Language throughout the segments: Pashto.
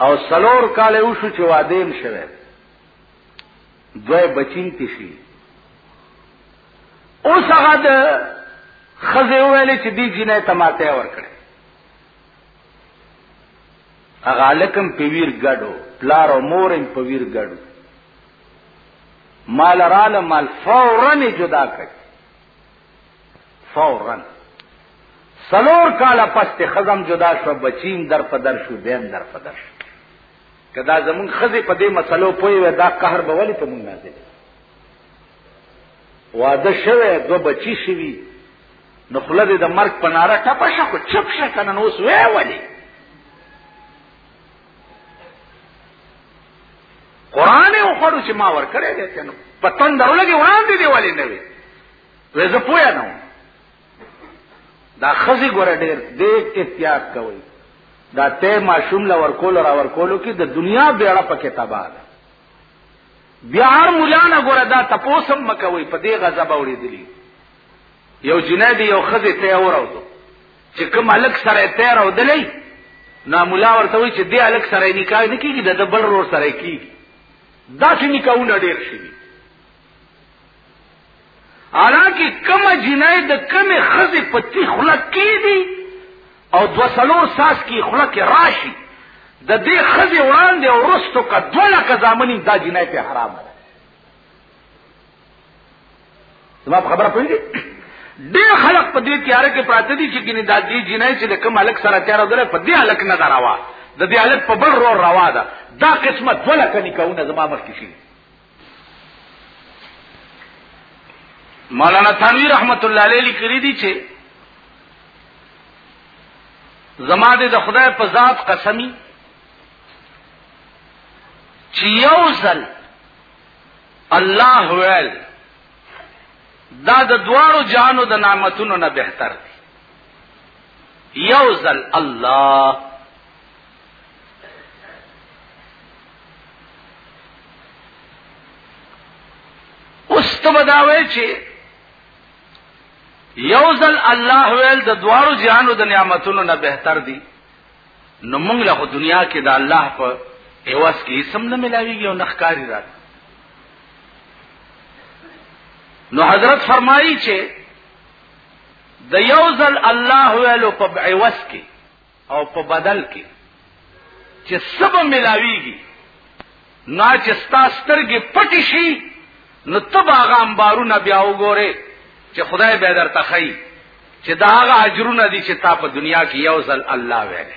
او سلور کال یې وشو چې واده یې شوی دوی بچی ته شي اوس هغه د خزه ویلې چې دی جنې تماته ور کړې هغه لکم په ویر ګډو پلار او مور هم په ویر ګډو مال رااله مال فورا جدا کړ فورا سلور کالا پس ته خزم جدا شو بچیم در په در شو دیم در په در شو کدا زمون خزه په دې مسلو پوي و دا قهر به ولې په مونږ نازل واده شوه دو بچی شوی نو خلد د مرګ په ناره ټپه شو خو چپ شه کنه نو اوس وې ولې قران یې وخړو چې ما ور کړې دې کنه پتن درولګي وړاندې دی ولې نه وي وې زه پوه نه وم دا خزي ګور ډېر دې احتیاط کوي دا ته ماشوم لا ورکول را ورکولو کې د دنیا بیړه پکې تباہ ده بیا هر مولانا ګور دا تپوسم مکوي په دې غضب اوریدلی یو جنید یو خزي ته اوراوته چې کوم الک سره تیر او دلی نا مولا ورته وی چې دې الک سره نکاح نه کیږي د بل رور سره کیږي دا چې نکاحونه ډیر شي حالانکه کومه جنای د کومې خزې په تی خوله کېږي او دوه څلور ساس کې خوله کې راشي د دې خزې وړاندې او وروستو که دوه لکه زامني دا جنای پې حرامه ده زما په خبره پوهېږي ډېر خلک په دې تیاره کې پراته دي چې ګینې دا دې جنای چې د کوم هلک سره تیاره دله په دې هلک نه ده روا د دې هلک په بل رور روا ده دا قسمه دوه لکه نکاحونه زما مخکې شي مولانا تنویر رحمت الله علیه لیکلی دی چې زما د خدای په ذات قسمی چې یو ځل الله ویل دا د دوارو جانو د نعمتونو نه بهتر دی یو ځل الله اوس ته بداوي چې یو ځل الله ویل د دوارو جهانو د نعمتونو نه بهتر دي نو موږ له دنیا کې د الله په ایواز کې سم نه ملاویږي او نخکاری راځي نو حضرت فرمایي چې د یو ځل الله ویلو په عوض کې او په بدل کې چې سب ملاويږي نا چې ستا سترګې پټې شي نو تب هغه انبارونه بیا وګوره چې خدای به درته خي چې دا هغه اجرونه دي چې تا په دنیا کې یو ځل الله ویل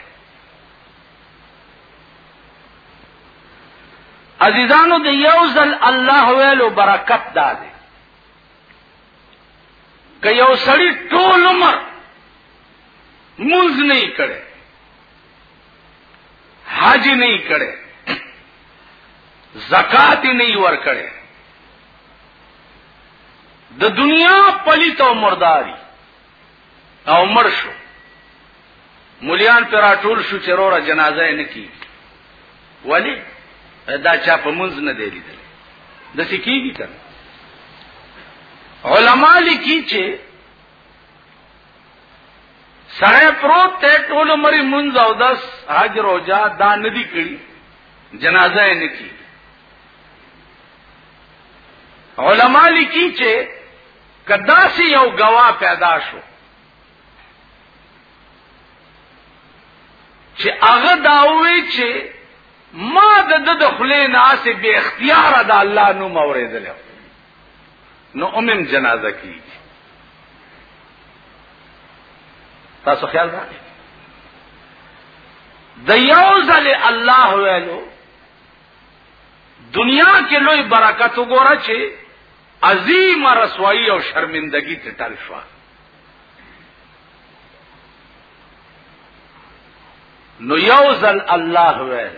عزیزانو د یو ځل الله ویلو برکت دا دی که یو سړی ټول عمر موز نه کړي حج نه کړي زکات نه ور کړي د دنیا پلیت او مرداری او مر شو مليان پر راټول شو چې روره جنازه نه کی ولی دا چا په منځ نه دی لیدل د سکیږي کنه علما لیکي چې سړی پروت ته ټول عمر منځ او دس حج روزه دا ندی کړی جنازه یې نکی علما لیکي چې کدا سی یو گواه پیدا شو چې هغه داوي چې ما د د خلې ناس به اختیار د الله نوم اوریدل نو امم جنازه کیږي تاسو خیال راغی د یو ځل الله ویلو دنیا کې لوی برکت وګوره چې عظیم رسوائی او شرمندگی ته ټل شو نو یو ځل الله ویل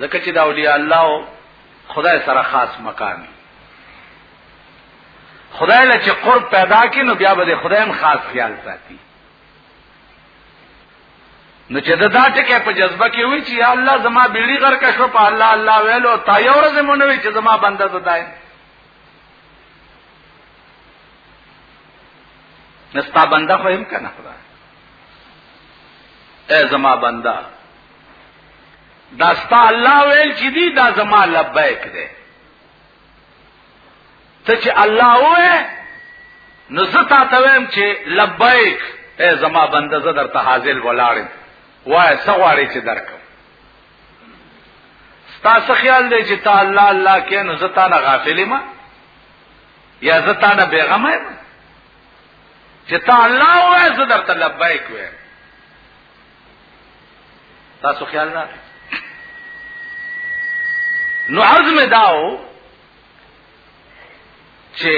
ځکه چې دا اولیاء الله او خدای سره خاص مقام خدای له چې قرب پیدا کینو بیا به خدای هم خاص خیال ساتي نو چې دا ټکه په جذبه کې وی چې یا الله زما بیړی غر کا شو په الله الله ویلو تا یو ورځ مونږ وی چې زما بنده ته دای نستا بنده خو هم کنه خدای اے زما بنده دا ستا الله ویل چې دی دا زما لبیک دی ته چې الله وې نو زه تا ته ویم چې لبیک اے زما بنده زه درته حاضر ولاړم وای څه غواړې چې درکم ستا څه خیال دی چې تا الله الله کې نو زه تا نه غافل ما یا زه تا نه بیغمه یم چې تا الله وې زه درته لبیک وې تاسو خیال نه نو عرض می داو چې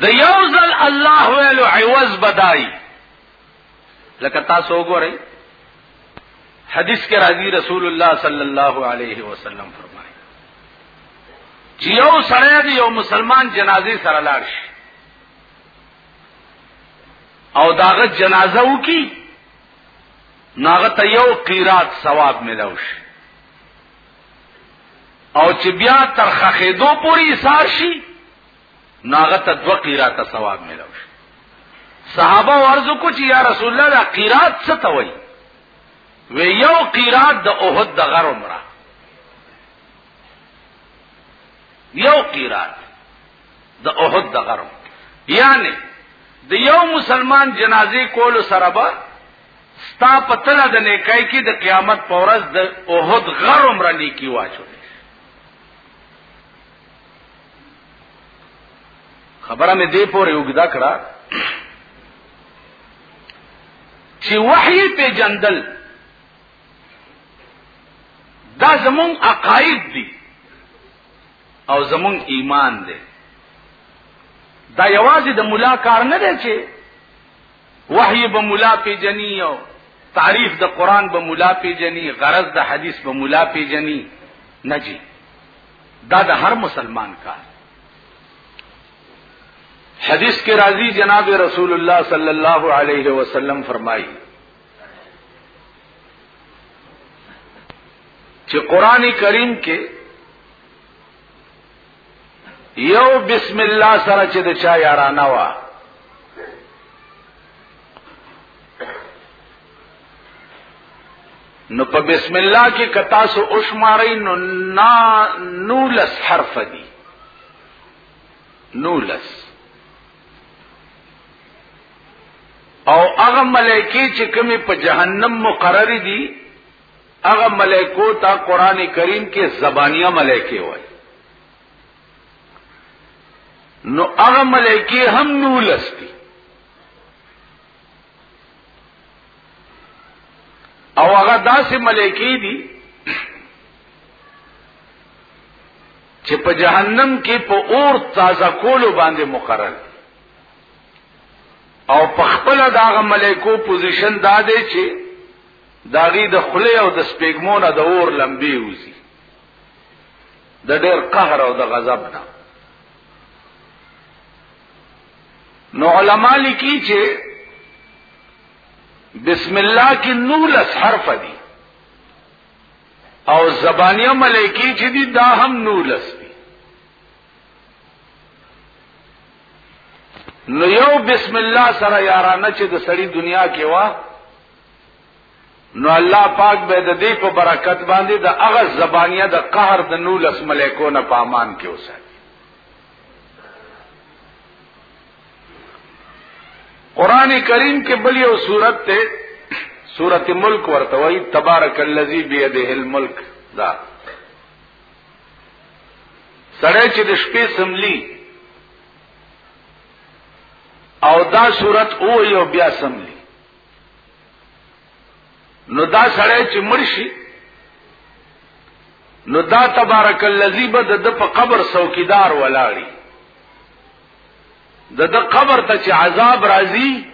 د یو ځل الله ویلو عوض بدای لکه تاسو وګورئ حدیث کې راځي رسول الله صلی الله علیه وسلم فرمایي چې یو سړی دی یو مسلمان جنازې سره لاړ شي او داغه جنازه وکي ناغه ته یو قیرات ثواب ملو شي او چې بیا تر خخېدو پوری ایثار شي ناغه ته دو قیرات ثواب ملو شي صحابه ورز کو چې یا رسول الله دا قیرات څه ته وایي و یو قیرات د احد د غر عمره یو قیرات د احد د غرم یعنی د یو مسلمان جنازې کولو سره به ستا په تله د نیکای کې د قیامت په ورځ د اوهد غر عمره نیکی واچو خبره مې دې پورې وګدا کړه چې وحی په جندل دا زمون عقاید دي او زمونږ ایمان دی دا یوازې د مولا کار نه دی چې وحی به مولا پیجنی او تعریف د قران به مولا پیجنی غرض د حدیث به مولا پیجنی نه جی دا د هر مسلمان کار حدیث کے راضی جناب رسول اللہ صلی اللہ علیہ وسلم فرمائی چې قران کریم کې یو بسم الله سره چې د چا یارانه وا نو په بسم الله کې کتا سو اوشماري نو نا نولس حرف دي نولس او هغه ملائکه چې کومې په جهنم مقرر دي هغه ملائکو ته قران کریم کې زبانیا ملائکه وایي نو هغه ملائکه هم نولس دي او هغه داسې ملائکه دي چې په جهنم کې په اور تازه کولو باندې مقرر او په خپل داغه ملائکو پوزیشن دا دی چې داغي د خله او د سپېګمونه د اور لمبي وزي د ډېر قهر او د غضب نه نو علما لیکي چې بسم الله کې نولس حرف دي او زبانیه ملائکی چې دي دا هم نور لس دي نو یو بسم الله سره یارانه چې د سړی دنیا کې وا نو الله پاک به د دې په برکت باندې د هغه زبانیه د قهر د نور لس ملائکو نه پامان کې اوسه قران کریم کې بل یو صورت ته سورت ملک ورته وای تبارک الذی بیده الملک دا سړی چې د شپې سملی او دا صورت او یو بیا سملی نو دا سړی چې مرشي نو دا تبارک الذی بد د په قبر څوکیدار ولاړی د د قبر ته چې عذاب راځي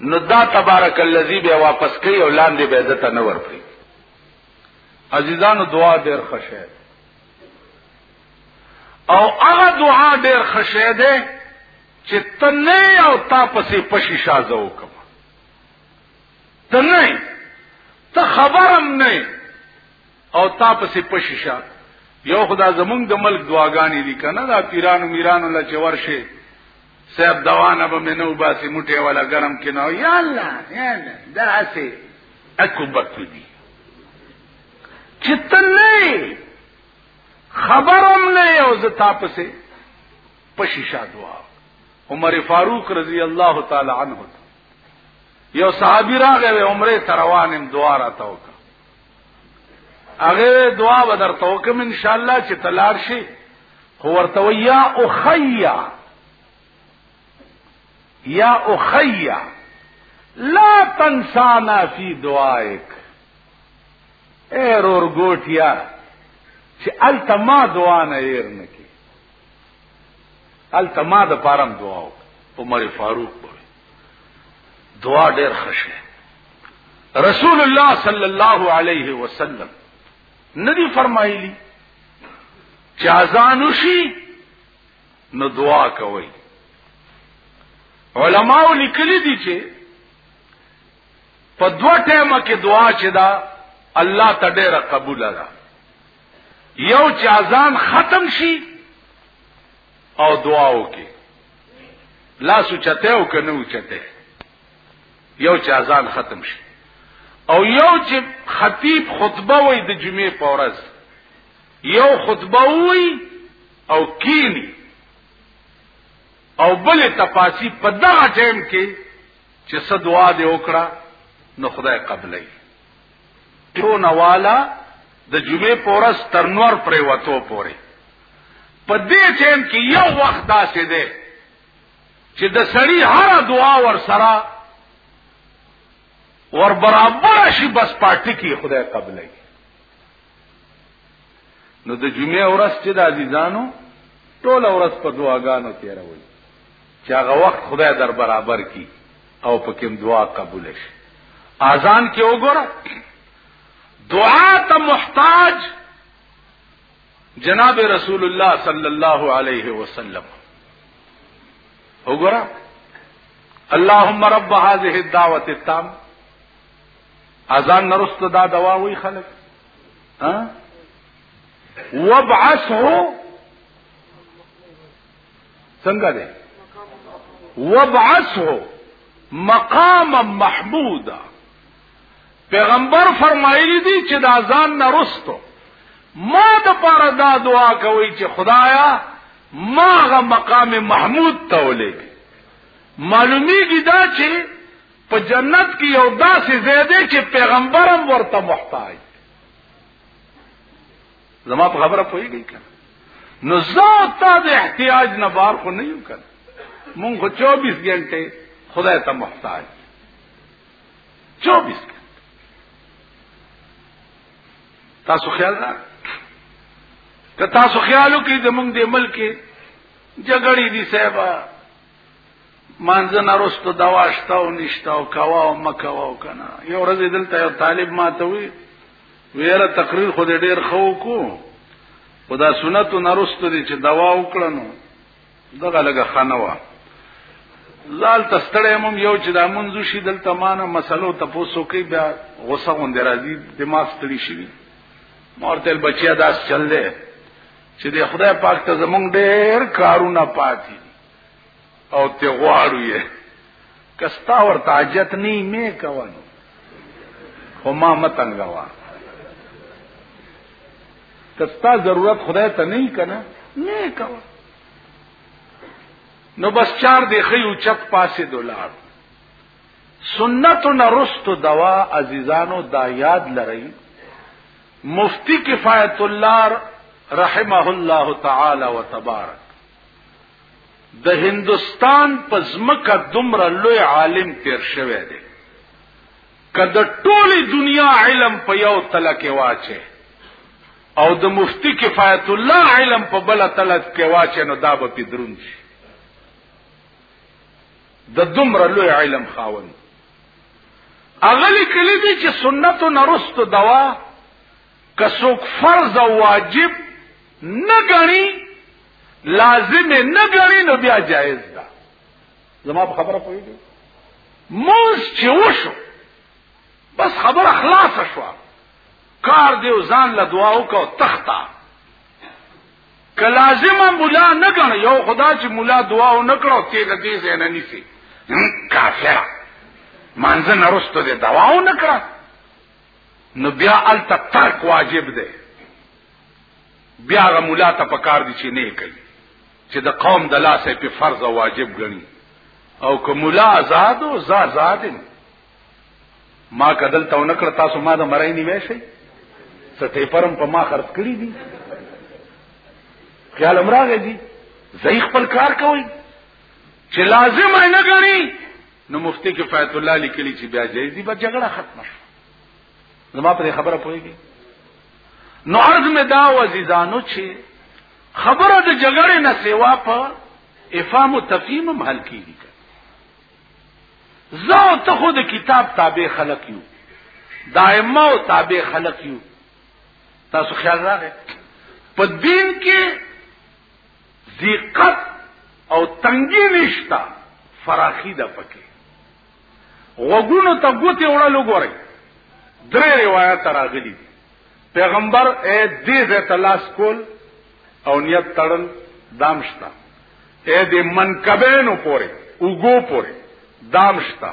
نو دا تبارک الذی به واپس کوي او لاندې به دته نه ورپري عزیزانو دعا ډېر خشه او هغه دعا ډېر خشه ده چې تنه او تا پسې پشي شازه وکم تنه ته خبرم نه او تا پسې پشیشه یو خدا زمونږ د ملک دعاګانې دي کنه دا پیرانو میرانو لچ ورشه صاحب دوانه به منو باسي موټه ولا ګرم کنا یا الله یا الله دا اسه اکو بکو دي چتن نه خبرم نه یو ز تاسو پشیشا دعا عمر فاروق رضی الله تعالی عنہ یو صحابی راغی عمره تروانم دعا راته وکړه هغه دعا به درته وکم ان شاء الله چې تلار شي خو ورته ویا او خیا یا او خیا لا تنسانا فی دعائک اے رور ګوټیا چې التما دعا نه ير نه کی التما د پارم دعا او عمر فاروق دعا ډېر خشه رسول الله صلی الله علیه وسلم ندی فرمایلی چې اذان وشي نو دعا کوي علماء لیکلي دي چې په دوه ټیمه کې دعا چې دا الله ته ډېره قبول ده یو چې اذان ختم شي او دعا وکړي لاس چته او کنه او چته یو چې اذان ختم شي او یو چې خطیب خطبه وای د جمعې په ورځ یو خطبه وای او کینی او بل تپاسی په دغه ټیم کې چې صدوا دې وکړه نو خدای قبلای ټونوالا د جمعې پورس تر نور پرې وته پورې په دې ټیم کې یو وخت داسې دی چې د سړی هر دعا ور سره ور برابر شي بس پارټي کې خدای قبلې نو د جمعې ورځ چې د عزیزانو ټول ورځ په دعاګانو تیروي چې هغه وخت خدای در برابر کی او پکې دعا قبول شي اذان کې وګوره دعا ته محتاج جناب رسول الله صلی الله علیه وسلم وګوره اللهم رب هذه الدعوه التام اذان نرست دا دوا وی خلق ها وابعثه څنګه ده وبعثه مقاما محمودا پیغمبر فرمایلی دی چې دا ځان نرستو ما د پاره دا دعا کوي چې خدایا ما غ مقام محمود ته ولېږي معلومیږي دا چې په جنت کې یو داسې ځای دی چې پیغمبرم ورته محتاج زما په خبره پوهیږي کنه نو ذات د احتیاج نه بار خو نه یو کنه مونږ خو 24 غنټه خدای ته محتاج 24 تاسو خیال را که تاسو خیالو کې د مونږ د ملک جګړې دي صاحب مانځه نارستو دوا شته او نشته او کوا او مکوا او کنه یو ورځ دلته یو طالب ماته وی ویره تقریر خو دې ډیر خو کو خدا سنت نرست دي چې دوا وکړنو دغه لګه خنوا لال تستړې مم یو چې دا منځو شي دلته مانه مسلو تاسو کې بیا غوسه غوند راځي دماغ ستړي شي مورتل بچیا داس چل دی چې د خدای پاک ته زمونږ ډېر کارونه پاتې او ته غواړو یې کستا ورته حاجت نه مې کوونو خو ما متنګوا کستا ضرورت خدای ته نه کنه نه کوه نو بس چار دی خی او چت پاسې دولار سنت نرست دوا عزیزانو دا یاد لرئ مفتی کفایت الله رحمه الله تعالی وتبارک د هندستان په ځمکه دومره لوی عالم تیر شوی دی که د ټولې دنیا علم په یو تله کې واچي او د مفتی کفایت الله علم په بل تله کې واچي نو دا به پدرون شي د دومره لوی علم خاوند اغلی کلی دی چې سنت نرست دوا که څوک فرض او واجب نه غني لازم نه غني نو بیا جایز ده زما په خبره پوهیږي موږ چې وشو بس خبره خلاصه شو کار دی ځان له دعا وکاو تختا که لازمه مولا نه غني یو خدا چې مولا دعا و نه کړو ته د دې زنه نيسي کافر مانځه نرسته دې دعا و نه کړو نو بیا الته ترک واجب دی بیا غ مولا ته پکار دي چې نه کوي چې د قوم د لاسه په فرض او واجب غني او که مولا آزاد او زا آزاد ما کدل ته نکړ تاسو ما د مرای نیوي شي ستې پرم په ما خرڅ کړی دي خیال امراغه دي زئی خپل کار کوي چې لازم نه غني نو مفتی کفایت الله لیکلی چې بیا جایز دی به جګړه ختمه شو زما پر خبره پوهیږي نو عرض مې دا وزیزانو چې خبره د جګړې نه سیوا په افهام او تفهیم هم حل کیږي زه ته خو د کتاب تابع خلق یو دائمه او تابع خلق یو تاسو خیال راغی په دین کې ضیقت او تنګی نشتا فراخی ده پکې وګونو ته ګوتې وړلو ګورئ درې روایت راغلي پیغمبر اے دې زه تلاش کول او نیت تړل دامشتا اے دې منکبینو پورې وګو پورې دامشتا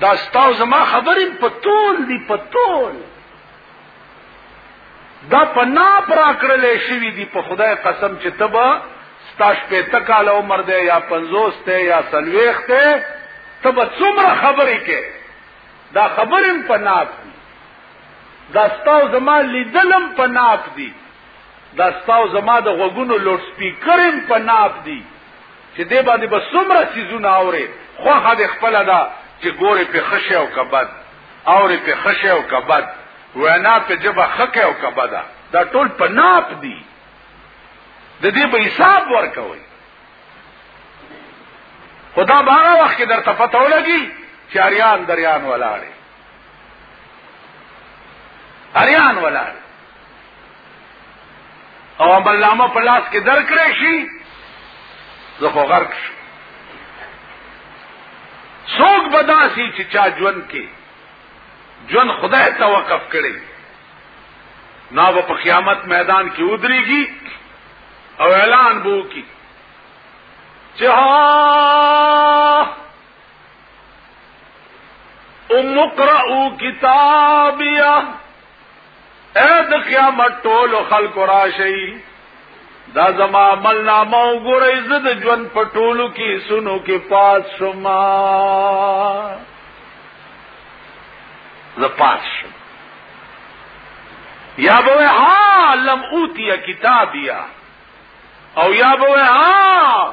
دا ستاو زما خبرې په تول دی په تول دا په نا پر کړلې شوی دی په خدای قسم چې تبا ستاش په تکاله عمر دی یا 50 ته یا 40 ته تبا څومره خبرې کې دا خبرې په ناپ دی دا ستاو زما لیدلم په ناپ دی دا ستاو زما د غوګونو لوډ سپیکرم په ناپ دی چې دې باندې به څومره سيزونه اورې خوخه د خپل ده چې ګورې په خشه او کبد اورې په خشه او کبد وینا په جبه خکه او کبدا دا ټول په ناپ دي د دې به حساب ورکوي خدا بارا وخت کې درته پته ولګي چې اریان دریان ولاړې اریان ولاړې او عمل نامه په لاس کې درکړې شي زه خو غرق شم څوک بداسي چې چا ژوند کې ژوند خدای ته وقف کړي نا و په قیامت میدان کې ودرېږي او اعلان بو کی چې ها امقرؤ کتابیه اے د قیامت ټول خلق راشي دا زما عمل نامه وګورئ زه د ژوند په ټولو کې سونو کې پات شوم زه پات شوم یا به ها لم اوتیا کتابیا او یا به ها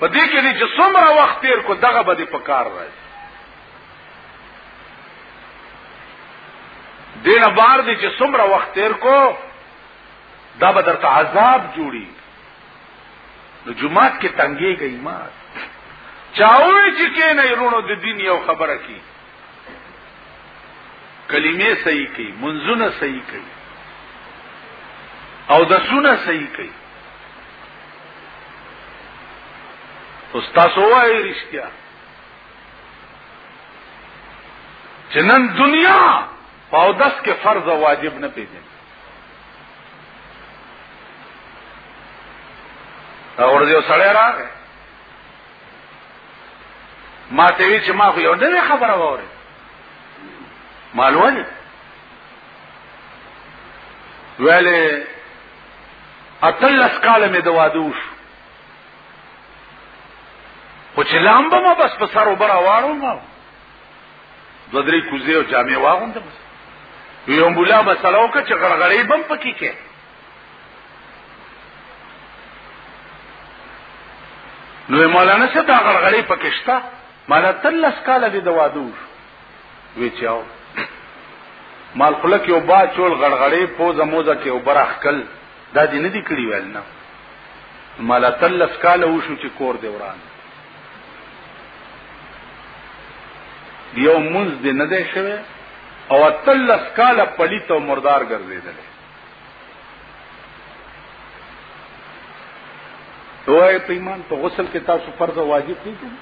په دې کې دې چې څومره وخت تیر کو دغه به دې په کار راځي دینه بار دې چې څومره وخت تیر کو دا به درته عذاب جوړي نو جمعات کې تنګي گئی ما چاوي چې کې نه رونو د دین یو خبره کی کلمې صحیح کړي منځونه صحیح کړي او د سونه صحیح کړي استاد وایي رښتیا چې نن دنیا په اودس کې فرض او واجب نه پیژني اور دې سړی راغی ما ته وی چې ما خو یو نوې خبره وره مالونه ویلې اتلس کاله مې د واده وشو خو چې لامبه ما بس په سر وبره وارو ما دو درې کوزې او جامې واغوندم یو مولا مسله وکړه چې غړغړې بم پکې کې نو مولانا څه دا غړغړې پکښتا مالا تلس کال دې د وادو ویچاو مال خلک یو با چول غړغړې پوزه موزه کې وبرخ کل دا دې نه دی کړی ویل نه مالا تلس کال وشو چې کور دی وران یو منز دې نه دی شوی او تلس کال پلیت او مردار ګرځیدل دوای په ایمان په غسل کې تاسو فرض واجب دي کوم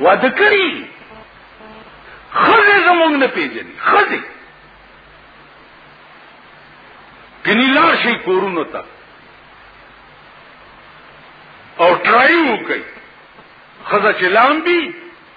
واده کړی خزه زمونږ نه پیژني خزه کني لار شي کورونو ته او ټرای وکړي خزه چې لامبي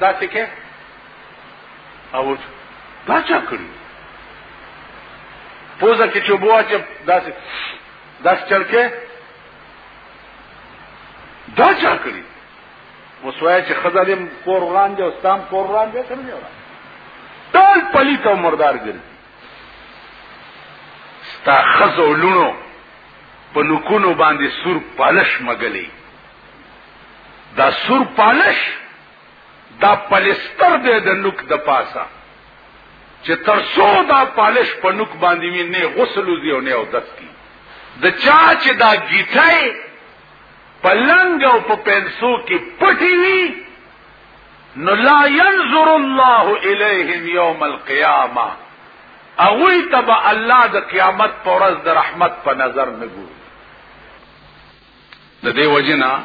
دا څه کې او دا چا کړی پوزه کې چوبوا چې دا څه دا څه چل کې دا چا کړی وسوای چې خدالم کور وړاندې او ستام کور وړاندې کړی دی ټول پلیت او مردار ګرځي ستا خزو لونو په نکونو باندې سور پالش مګلې دا سور پالش دا پلستر دی د نوک د پاسا چې تر څو دا پالش په نوک باندې وي نه غسل وزي او نه او دس کی د چا چې دا گیټای پلنګ او په پنسو کې پټي وي نو لا ينظر الله اليهم يوم القيامه اغوی تبا الله د قیامت پر ورځ د رحمت په نظر نه ګوري د دې وجنا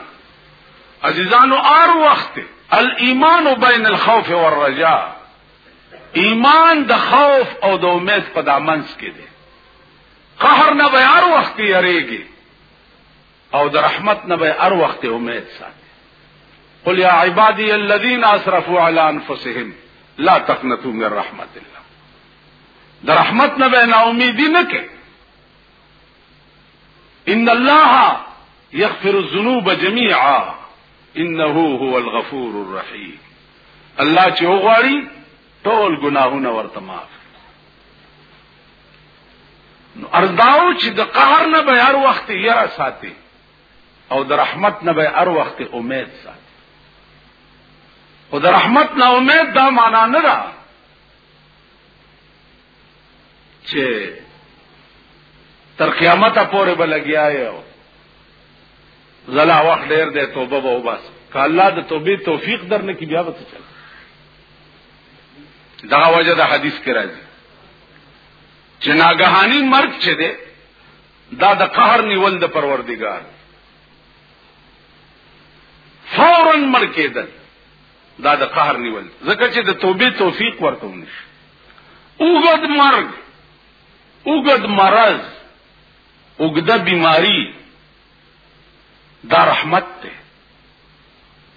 عزیزانو ار وخت الايمان بین الخوف والرجاء ایمان د خوف او د امید په دامنس کې دی قهر نه به ار وخت یریږي او د رحمت نه به ار وخت امید ساتي قل یا عبادی الذین اسرفوا علی انفسهم لا تقنطوا من رحمت الله د رحمت نه به نا امیدی نه کې ان الله يغفر الذنوب جميعا انه هو الغفور الرحيم الله چې وغواړي ټول ګناهونه ورته معاف نو ارزاو چې د قهر نه به هر وخت یې ساتي او د رحمت نه به هر وخت امید ساتي او د رحمت نه امید دا معنا نه ده چې تر قیامت پورې به لګیا یو زلا وخت ډیر دی توبه به وباس که الله د توبې توفیق درنه کی بیا به څه چل دا وجه د حدیث کې راځي چې ناګهانی مرګ چې دی دا د قهر نیول د پروردگار فورا مړ کېدل دا د قهر نیول ځکه چې د توبې توفیق ورته ونشي اوګد مرګ اوګد مرض اوګده بیماری دا رحمت ته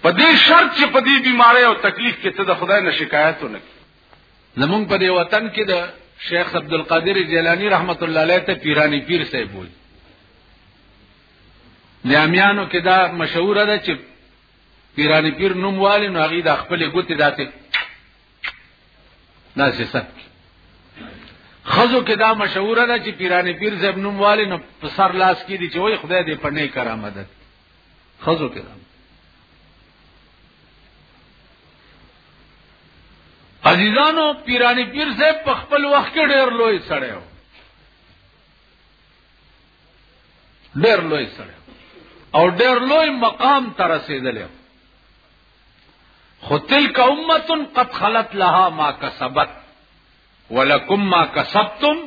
په دې شرط چې په دې بیماری او تکلیف کې ته د خدای نه شکایت ونه کی زمونږ په دې وطن کې د شیخ عبد القادر جیلانی رحمت الله علیه ته پیرانی پیر صاحب وایي د امیانو کې دا مشهور ده چې پیرانی پیر نوم والی نو هغه د خپل ګوتې داسې داسې سک خزو کې دا مشهور ده چې پیرانی پیر زب نوم والی نو په سر لاس کې دي چې وای خدای دې په نه کرامت خزو کې دا عزیزانو پیرانی پیر زب په خپل وخت کې ډېر لوی سړی و ډېر لوی سره او ډېر لوی مقام ته رسیدلی خو تلک امه قد خلت لها ما کسبت ولکم ما کسبتم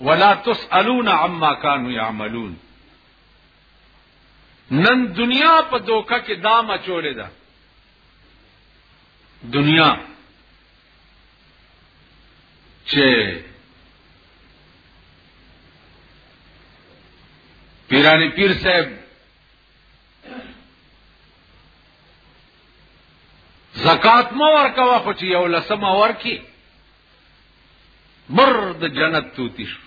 ولا تسالون عما كانوا يعملون نن دنیا په دوکه کې دام اچولې ده دنیا چې پیرانی پیر صاحب زکات مو ورکوا خو چې یو لسم ورکی مرد جنت توتی شو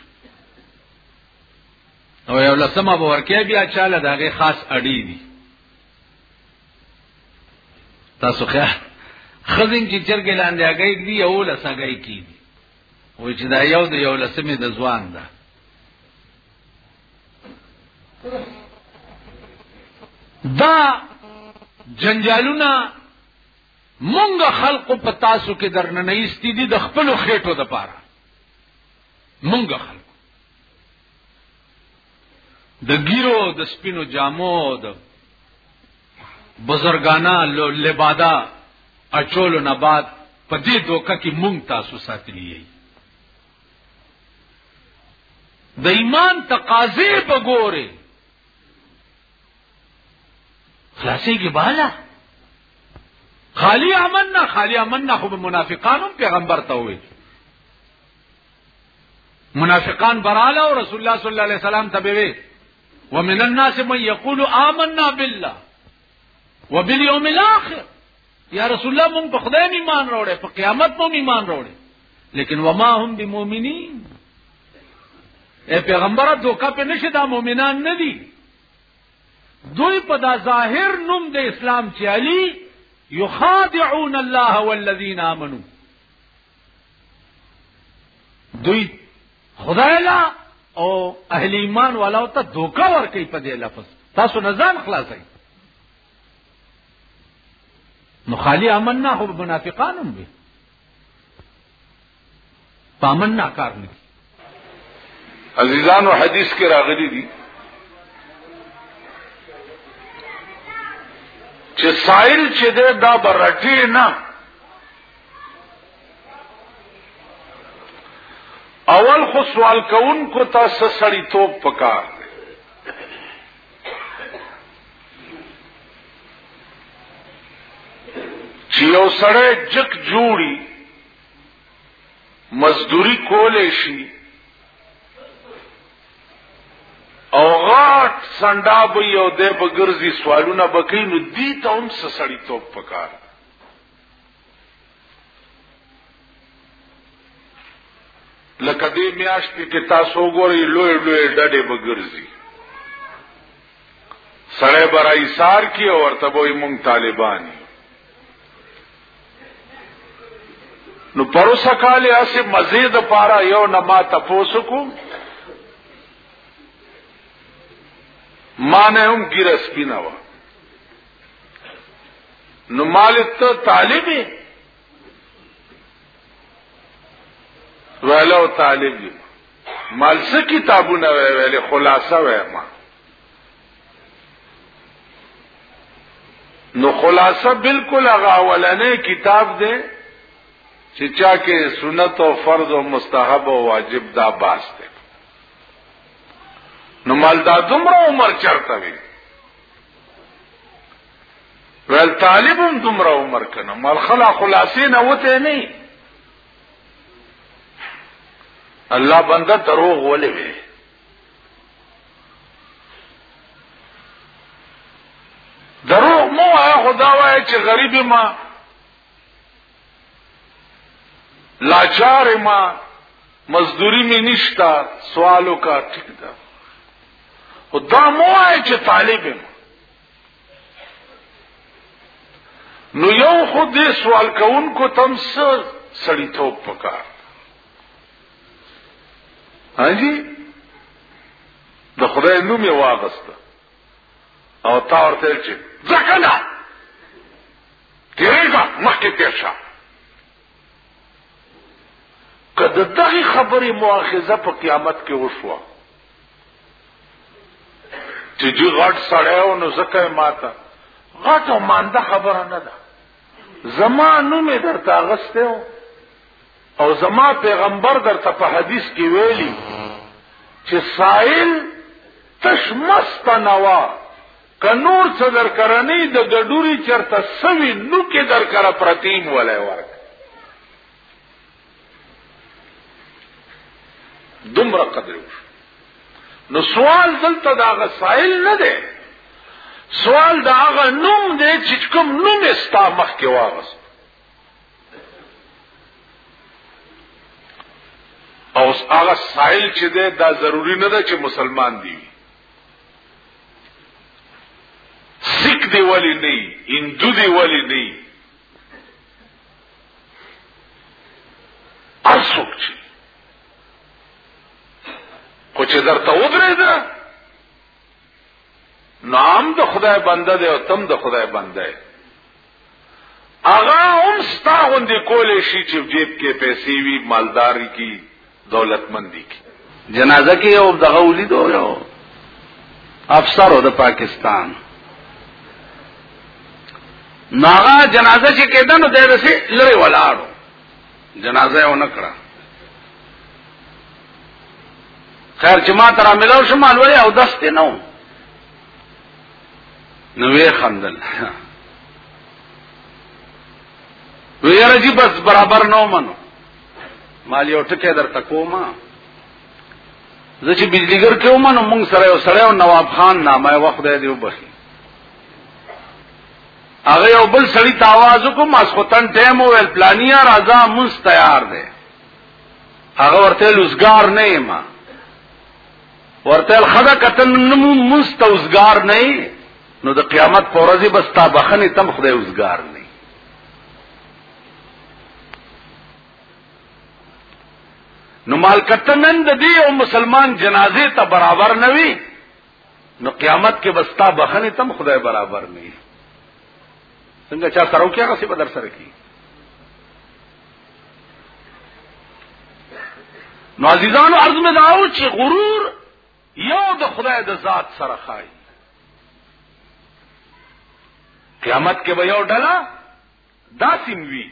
او یو لسم به ورکی بیا چاله داغه خاص اړی دي تاسو ښه خزین چې چرګې لاندې هګۍ کړي یو لس هګۍ کړي وای چې دا یو د یو لسمې د ځوان ده دا جنجالونه مونږ خلقو په تاسو کې درننې استې دي د خپل خېټو د پاره مونږ خلق د ګیرو د سپینو جامو د بزرګانا لبادا اچولو نه بعد په دې دوکه کې مونږ تاسو ساتلی یي د ایمان تقاضې په ګوره خلاصې کې بالا خالی امن نه خالی امن نه خو منافقانو پیغمبر ته وایي منافقان براله او رسول الله صلی الله علیه وسلم ته وی ومن الناس من یقول آمنا بالله وبالیوم الاخر یا رسول الله مونږ په خدای ایمان راوړې په قیامت مونږ ایمان راوړې لیکن وما هم بمؤمنین اے پیغمبره دوکا په نشه دا مؤمنان نه دي دوی په دا ظاهر نوم د اسلام چې علي یخادعون الله والذین آمنوا دوی خدای لا او اهل ایمان والاو ته دوکا ور کوي په دې لفظ تاسو نظام خلاصي نو خالی امننا خو منافقانم به پامننا کار نه عزیزانو حدیث کې راغلي دي چې سائل چې ده دا برټي نه اول خو سوال کون کو تا سسړی توپ پکار چې یو سړی جک جوړي مزدوری کولې شي او غاټ سنډا به یو د بغرزي سوالونه بکې نو دي ته هم سړی توپ پکار لکه دې میاش په کې تاسو ګورئ لوی لوی ډډې بغرزي سړی برای سار کی او ورته وای مونږ طالبان نو پروسه کال اسه مزید پارا یو نه ما تاسو کو مانه هم ګیر سپینا وا نو مال ته طالبې ویلو طالب دی مالسه کتابونه ویلې خلاصه وایم نو خلاصه بالکل هغه اولنې کتاب دی چې چا کې سنت او فرض او مستحب او واجب دا باس دی نو مال دا دومره عمر چرته وی ول طالبم دومره عمر کنه مال خلا خلاصې نه وته نه الله بنده دروغ ولې وي دروغ مو وایه خدا وایه چې غریب ما لاچار ما مزدوری می نشتا سوالو کا ٹھیک دا خدا مو وایه چې طالب ما نو یو خو دې سوال کوونکو تم سر سړی توپ پکار هاجی د خدای نوم یې واغست او تا ورته چې ځکه نه تیرېږه مخکې تیر شه که د دغه خبرې مؤاخذه په قیامت کې وشوه چې دی غټ سړی او نو ځکه یې ماته غټ او مانده خبره نه ده زما نوم یې درته اغستی و او زما پیغمبر درته په حدیث کې ویلي چې سائل تش مست نوا که نور څه در کره نه د ګډوري چرته سوي نو کې در کره پرتیم ولای ورک دومره قدر نو سوال دلته دا غسائل نه دی سوال دا هغه نوم دی چې کوم نوم استا مخ کې واغست او هغه سائل چې دی دا ضروری نه ده چې مسلمان دی سک دی ولی نه هندو دی ولی نه ارسوک چی خو چې درته ودرې ده نام د خدای بنده دی او تم د خدای بنده دی هغه هم ستا غوندې کولی شي چې جیب کې پیسې وي مالداري کی دولتمندي کی جنازه کې یو دغه ولیدو یو افسر د پاکستان ناغا جنازه چې کېده نو د رسې لري ولاړو جنازه یې ونکړه خیر چې ما ترا ملو شمال وړي او دستې نو نو وی خندل وی رجی بس برابر نو منو مال یو ټکی در تکوما زه چې بجلیګر کې ومنو مونږ سره یو سره او نواب خان نامه وخت دی وبخي هغه یو بل سړی تاواز کو ماسختن ټیم او ول پلانیا راځه مونږ تیار دی هغه ورته لوزګار نه ما ورته خدا کتن نمو مستوزګار نه نو د قیامت پر ورځ بس تا بخنه تم خدای اوزګار نه نو مال کتنن د دې او مسلمان جنازه ته برابر نه وي نو قیامت کې بستا بخنه تم خدای برابر نه څنګه چا سره وکي هغه څه به در سره کی نو عزیزانو عرض مې داو چې غرور یو د خدای د ذات سره خای قیامت کې به یو ډله داسیم وی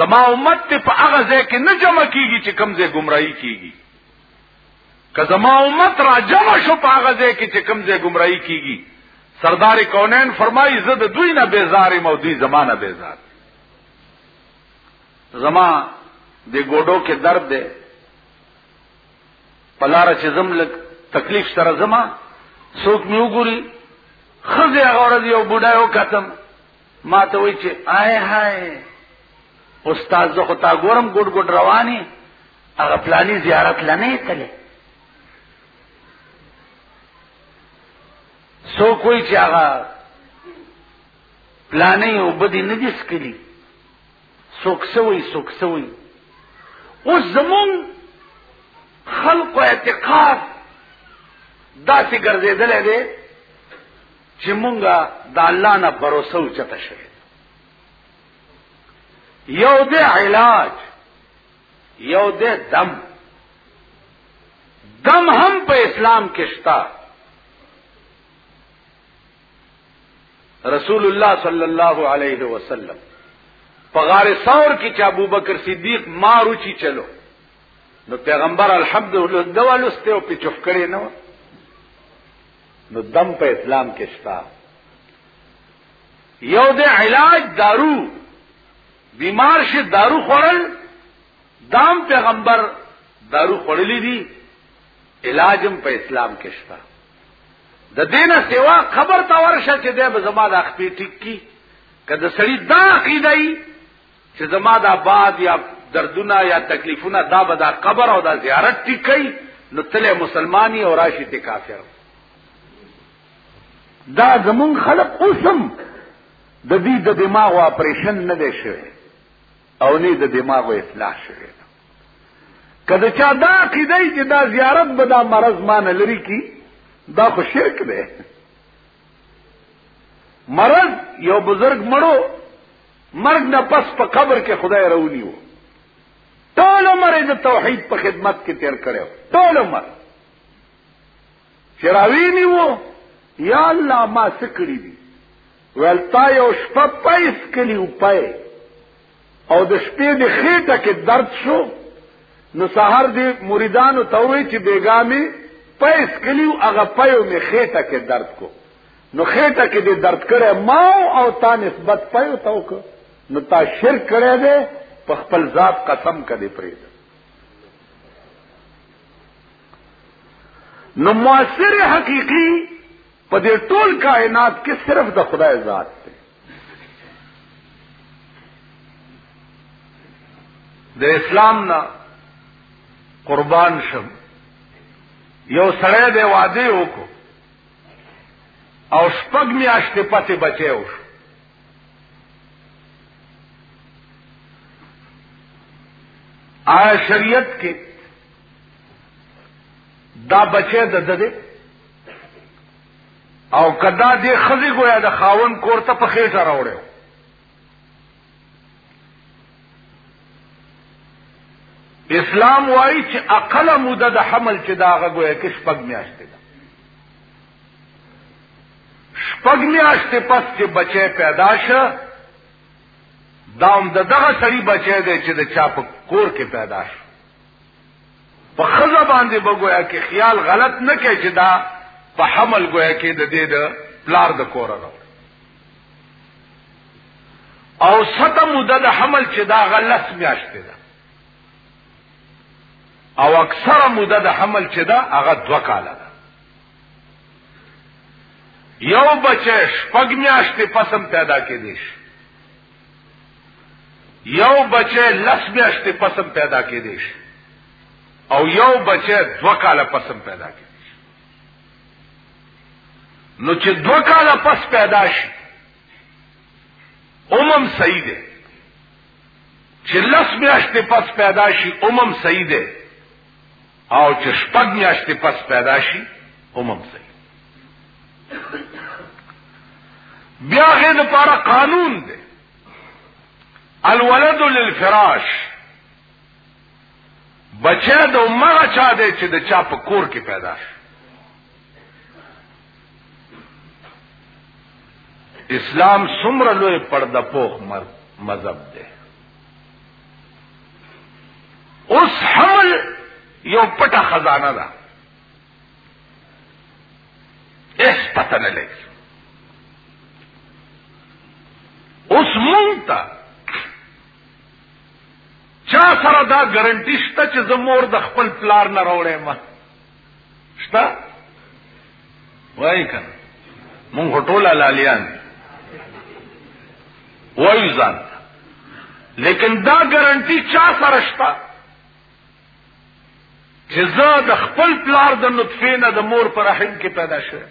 زما امت ته په هغه ځای کې نه جمع کیږي چې کم ځای گمراهي کیږي که زما امت را جمع شو په هغه ځای کې چې کم ځای گمراهي کیږي سردار کونین فرمایي زه د دوی نه بیزار یم او دوی زما نه بیزار زما د ګوډو کې درد دی پلار چې زم لګ تکلیف سره زما څوک مې وګوري خزه هغه ورځ یو بډایو کتم ما ته وای چې آی هاي استاد زه خو تا ګورم ګډ ګډ رواني هغه پلاني زیارت لنه تله سو کوئی چې هغه پلانې او بدی نه دي سکلي سوکسوي سوکسوي اوس زمون خلق اعتقاد داسې ګرځېدل دی چې مونږه د الله نه باور او چته شوی یو د علاج یو د دم دم هم په اسلام کې شتا رسول الله صلی الله علیه وسلم په غار ثور کې چې ابوبکر صدیق مارو چی چلو نو پیغمبر الحمدلله دوالسته او په چفکړې نه نو دم په اسلام کې شتا یو د علاج دارو بیمار شي دارو خورل دام پیغمبر دارو خورلې دي علاجم په اسلام کې شتا د دینه سیوا خبر تا ورشه چې د زما د اخپی ټیک کی کله سړی دا عقیدای چې زما دا باد یا دردونه یا تکلیفونه دا به دا قبر او دا زیارت ټیکي نو تله مسلمانی او راشي ته کافر دا زمون خلق اوسم د دې د دماغ اپریشن نه دی شوی او نه د دماغ اصلاح شوی کله چا دا عقیده چې دا زیارت به دا مرض مان لري کی دا خو شرک دی مرض یو بزرگ مړو مرګ نه پس په قبر کې خدای راونی وو ټول عمر د توحید په خدمت کې تیر کړو ټول عمر چراوی نیو یا الله ما سکړی دی ولتا یو شپه پیس کلی او پای او د شپې د خېټه کې درد شو نو سحر دی مریدانو ته وی چې بیګامی پیس کلی او هغه پایو می خېټه کې درد کو نو خېټه کې دې درد کړي ما او تا نسبت پيو تا وکړه نو تا شرک کړی دی په خپل ذات قسم کړي پرې نو موثر حقيقي په دې ټول کائنات کې صرف د خدای ذات دی د اسلام نه قربان شم یو سړی دی واده وکړو او شپږ میاشتې پسې بچی وشو آیا شریعت کې دا بچی د ده دی او کدا دې ښځې ګویا د خاون کور ته په خېټه راوړی اسلام وایي چې اقل موده د حمل چې داغه ګویا کې شپږ میاشتې ده شپږ میاشتې پس چې بچی پیدا شه دا هم د دغه سړي بچی دی چې د چا په کور کې پیدا شه په خزه باندې به ګویا کې خیال غلط نه کوي چې دا په حمل ګویا کې د دې د پلار د کور راو او ستا مدد حمل چې دا غلس میاشت ده او اکثر مدد حمل چې دا هغه دو کاله ده یو بچه شپږ میاشتې پسم پیدا کې دیش یو بچه لس میاشتې پسم پیدا کې دیش او یو بچه دو کاله پسم پیدا کې نو چې دو کاله پس پیدا شي امم صحیح ده چې لس میاشتې پس پیدا شي امم صحیح ده او چې شپږ میاشتې پس پیدا شي امم صحیح بیا غیر لپاره قانون ده الولد للفراش بچه د عمره چا دی چې د چا په کور کې پیدا شي اسلام څومره لوی پرده پوخ مذهب دی اوس حمل یو پټه خزانه ده اس پته نه لګي اوس مونږ ته چا سره دا ګارنټي شته چې زه مور د خپل پلار نه راوړې ما شته وای کنه مونږ ټول لالیان وای ځان لیکن دا ګارنټي چا سره شته چې زه د خپل پلار د نطفه نه د مور پر رحم کې پیدا شوم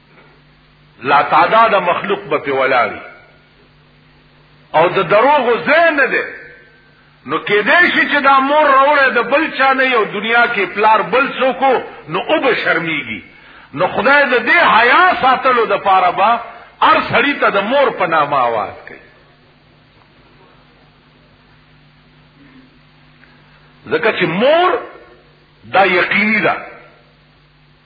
لا تعداد مخلوق به په ولاړي او د دروغ زین نه ده نو کې دې شي چې دا مور راوړې د بل چا نه یو دنیا کې پلار بل څوک نو او به شرمېږي نو خدای د دې حیا ساتلو د پاره با ار سړی ته د مور په نامه आवाज کوي ځکه چې مور دا یقیني ده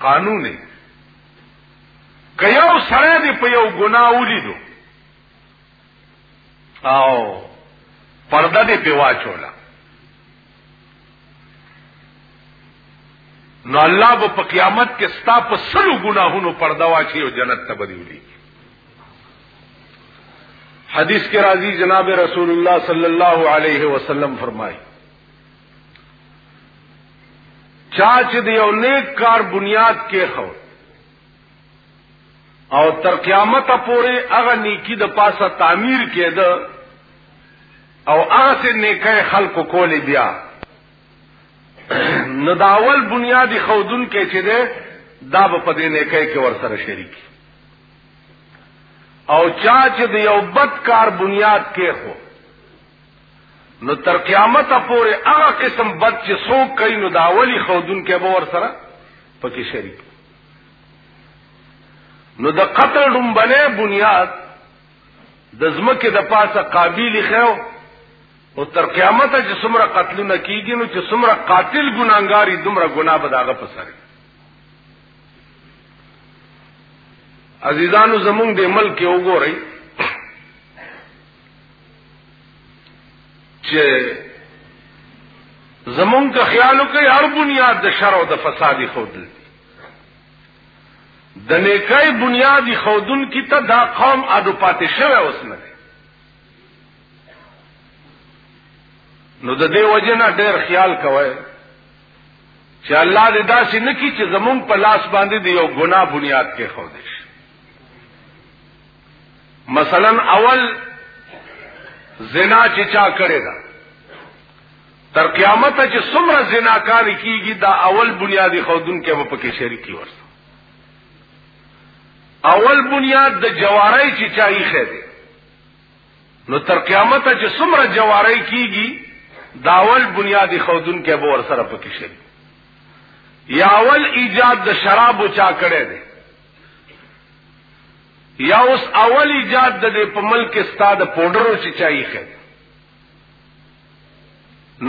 قانون دی که یو سره دی په یو ګناه ولیدو او پرده دی په واچوله نو الله به په قیامت کې ستا په سلو ګناهونو پرده واچي او جنت ته بدیولي حدیث کې راځي جناب رسول الله صلی الله علیه وسلم فرمایي چا چې د یو نیک کار بنیاد کې خو او تر قیامت پورې هغه نیکی د پاسه تعمیر کېده او هغه سه نیکه خلق کولې بیا نو داول بنیادی خودن کې چې ده دا به په دې نیکه کې ور سره شریک او چا چې د یو بد کار بنیاد کې خو نو تر قیامت پورې هغه قسم بد چې څوک کوي نو دا اولی خودون کې به ور سره پکې شریک نو د قتل ډمبنه بنیاد د زمکه د پاسه قابل خو او تر قیامت چې څومره قتلونه کیږي نو چې څومره قاتل ګناګاری دومره ګنا به داغه پسره عزیزانو زمونږ د ملک وګورئ چې زمونږ ته خیال وکړي هر بنیاد د شر او د فسادي خودل د نیکای بنیادی خودن کی ته دا قوم اډو پاتې شوی اوس نه نو د دې وجه نه ډېر خیال کوی چې الله دې داسې نه کی چې زمونږ په لاس باندې دی یو ګناه بنیاد کې خودش مثلا اول زنا چې چا کړی دا تر قیامت چې څومره زناکار کیږي دا اول بنیادی خودون کې به پکې شریکی ورسو اول بنیاد د جوارای چې چای خېده نو تر قیامت چې څومره جوارای کیږي دا اول بنیادی خودون کې به ور سره پکې شریک یا اول ایجاد د شراب چا کړی دی یا اوس اول ایجاد د دې په ملک استاد پودرو چې چای خې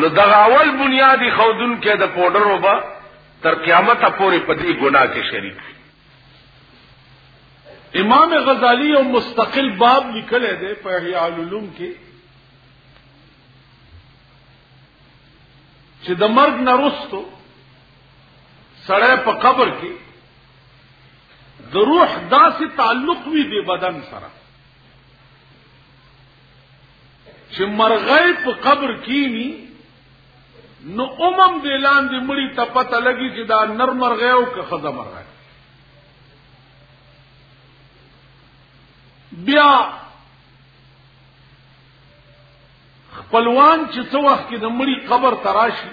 نو دا اول بنیادی خودن کې د پودرو با تر قیامت پورې پدې ګناه کې شریک دی امام غزالی یو مستقل باب لیکل دی په احیاء العلوم کې چې د مرګ نرستو سړی په قبر کې د روح داسې تعلق وي د بدن سره چې مرغۍ په قبر کینی نو امم د لاندې مړی ته پته لګي چې دا نر مرغۍ او که خزه مرغۍ بیا خپلوان چې څو وخت کې د مړی قبر تراشي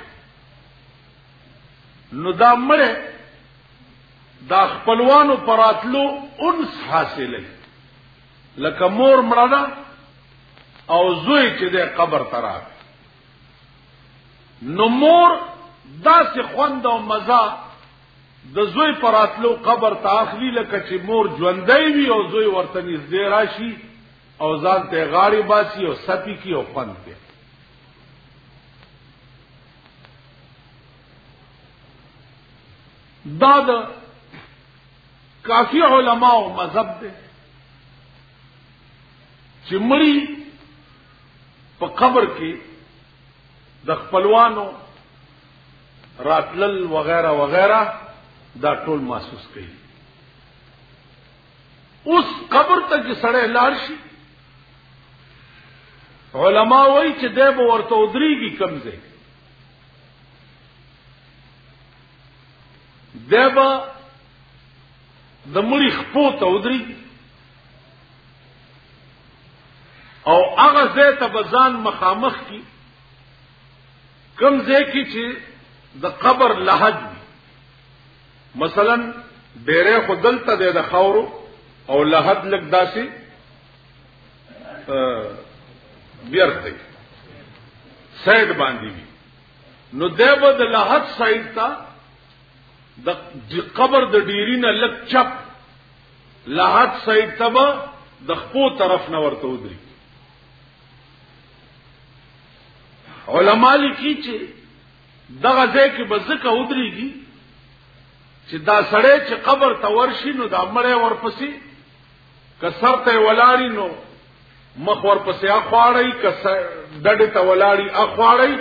نو دا مړه دا خپلوانو پراتلو انس حاصلې لکه مور مړه ده او زوی چې د قبر ترا نو مور داسې خوند او مزه د زوی پراتلو قبر ته اخلي لکه چې مور ژوندۍ وي او زوی ورته نږدې راشي او ځان ته غاړي باسي او سپي کی او خوند کوي دا د کافی علما او مذهب دی چې مړی په قبر کې د خپلوانو راتلل وغیرہ وغیرہ دا ټول محسوس کړي اوس قبر ته کې سړی لاړ شي علما وایي چې دی به ورته ودرېږي کوم ځای دی به د مړي خپو ته ودرېږي او هغه ځای ته به ځان مخامخ کړي کوم ځای کې چې د قبر لحد مثلا ډیره خدلته د خاورو او لحد لګ داسي بیرته سید باندې وي نو دغه د لحد سید تا د قبر د ډیری نه لک چپ لحد سید تبا د خپو طرف نه ورته ودري علما لیکي چې دغه ځای کې به ځکه ودرېږي چې دا سړی چې قبر ته ورشي نو دا مړی ورپسې که سر ته ولاړی نو مخ ورپسې اخواړی که ډډې ته ولاړی اخواړی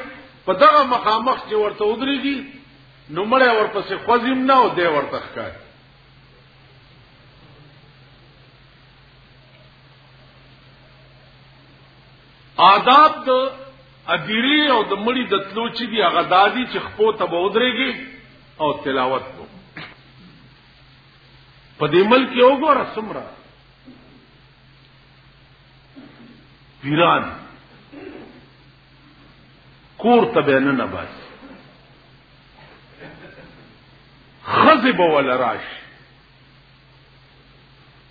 په دغه مخامخ چې ورته ودرېږي نو مړی ورپسې خوځیم نه او دی ورته ښکاري آداب د اديري او د مړي د تلو چې دی هغه دادي چې خپو ته به ودرېږي او تلاوت کو په دې ملک یو ګوره سمرا پیران کور ته به نه نباس خزب ول راش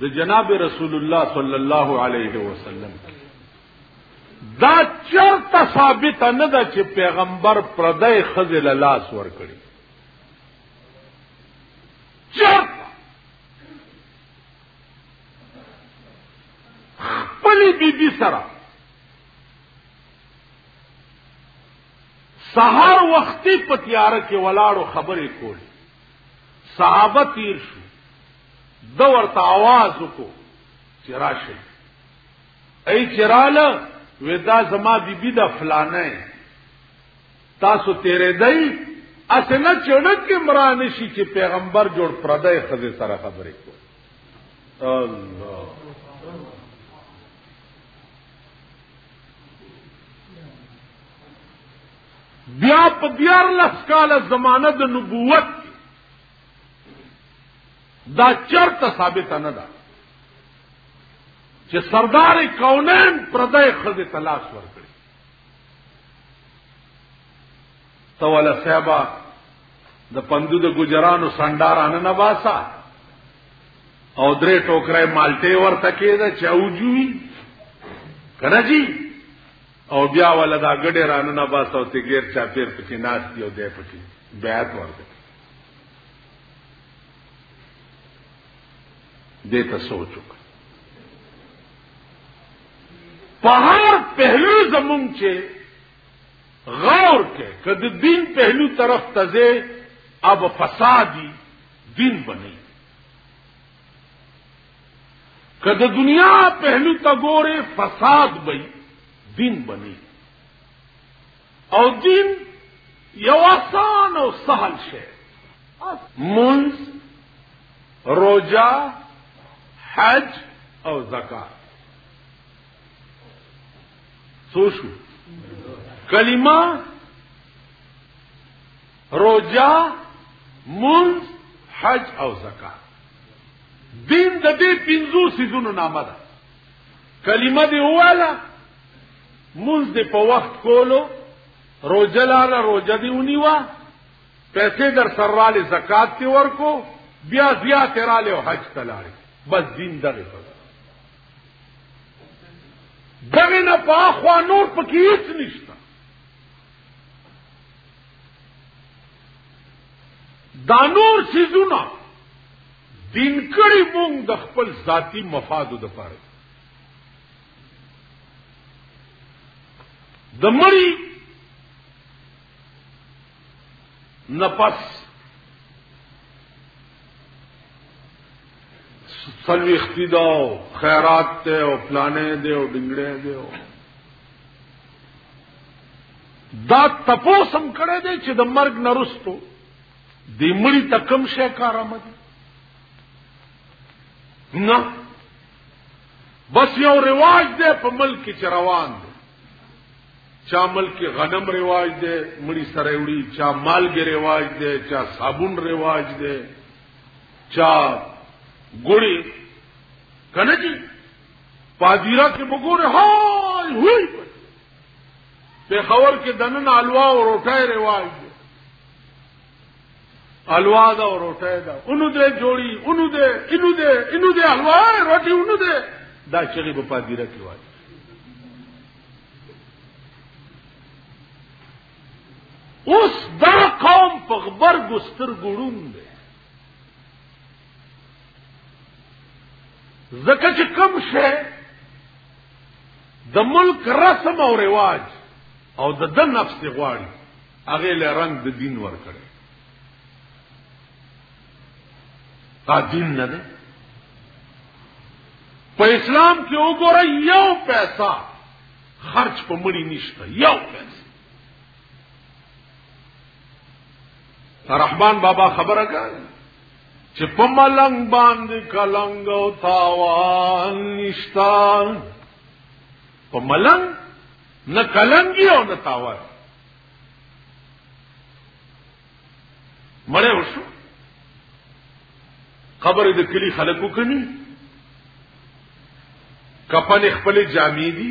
د جناب رسول الله صلی الله علیه وسلم دا چرته ثابت نه ده چې پیغمبر پردې خزل لاس ور کړی چرته خپل بیبي سره سهار وختي په تیار کې ولاړو خبرې کولې صحابه تیر شو د ورته आवाज وکړو چې راشه ای چراله ودا زما بیبي د فلانه تاسو تیرې دی اسنه چړک عمران شي چې پیغمبر جوړ پردای خزه سره خبرې کو الله بیا په دیارلس کاله زمانه د نبوت کې دا چرته ثابت نه ده چې سردار کونین پردې خزه تلاش ورکړي توله صاحبہ د پندو د ګجرانو سندارانه نه باسا او درې ټوکرې مالټې ورته کېده چې اوجوي کنه جی او بیا ولا دا ګډه رانو نه باس او ته غیر چا پیر پکې ناس دی او دې پکې بیعت ورته دې ته سوچو په هر پهلو زمون چې غور کې کله دین پهلو طرف تزه اب فسادی دین بنی که د دنیا پهلو ته ګورې فساد به دین بني او دین یو آسان او سهل شی منز روجا حج او زکات سوشو کلمه روجا منز حج او زکا دین د دې پنځو سيزونو نامه ده کلمه دی واله منز دې په وخت کولو روجه لاله روجه دی ونیوا پیسې در سراله زکات تی ورکو بیا زیات رااله او حج تلاله بس دین دغه په دغه نه په خوا نور پکې هیڅ نشته دا نور سیزونه دین کړي مونږ د خپل ذاتی مفادو د پاره د مړی نفس سلوختی دا خیرات ته او پلانې دی او ډنګړې دی او دا تپوسم کړی دی چې د مرګ نرستو د مړی ته کم شی کارامه دي نه بس یو رواج دی په ملک کې روان دی چا ملک کې غنم رواج دی مړی سره وړي چا مالګې رواج دی چا صابون رواج دی چا ګړي کنه جی پادیرا کې وګوره هاي هوي په خبر کې دنن الوا او روټای رواج الوا دا او روټای دا اونو دې جوړي اونو دې انو دې انو دې الوا روټي اونو دې دا چغي په پادیرا کې وای اوس دا قوم په غبر ګستر ګړون دی زکه چې کم شه د ملک رسم او رواج او د د نفس غواړي هغه له رنگ د دین ور کړي دا دین نه دی په اسلام کې وګوره یو پیسہ خرچ په مړی نشته یو پیسې رحمان بابا خبره کوي چې په ملنګ باندې کلنګ او تاوان نشتا په ملنګ نه کلنګي او نه تاوان مړ وشو قبر د کلی خلکو کني کپن خپل جامې دي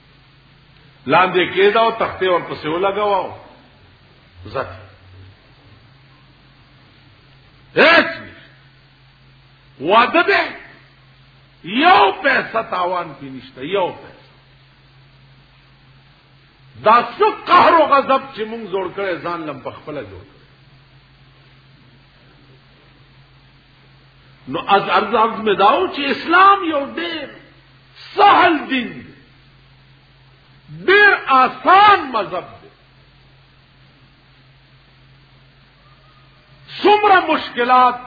لاندې کېدا او تختې ور پسې ولګاو زت هیڅ واده ده یو پیسہ تاوان کې نشته یو پیسہ دا څو قهر او غضب چې موږ جوړ کړي ځان لم په خپل جوړ نو از ارز ارز می داو چې اسلام یو ډیر سهل دین دی ډیر آسان مذهب دی څومره مشکلات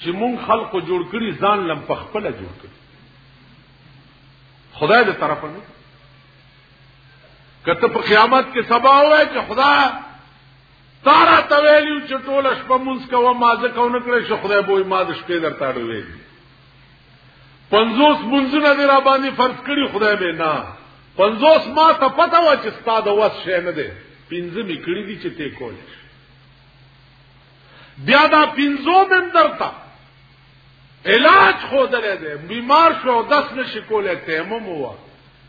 چې مونږ خلکو جوړ کړي ځان لم په خپل جوړ کړي خدای دې طرف نه کته په قیامت کې سبا وای چې خدا تارا تویلیو چې ټول شپه مونږ کوه ما ځکه ونه کړې شو خدای بوې ما د شپې درته اړوي پنځوس منځونه دې را باندې فرض کړی خدای به نه پنځوس ما ته پته و چې ستا د وس شې نه دی پنځه مې کړی دي چې ته کول بیا دا پنځو مم درته علاج خو دلې ده بیمار شو داس نشي کولای تیمم هوا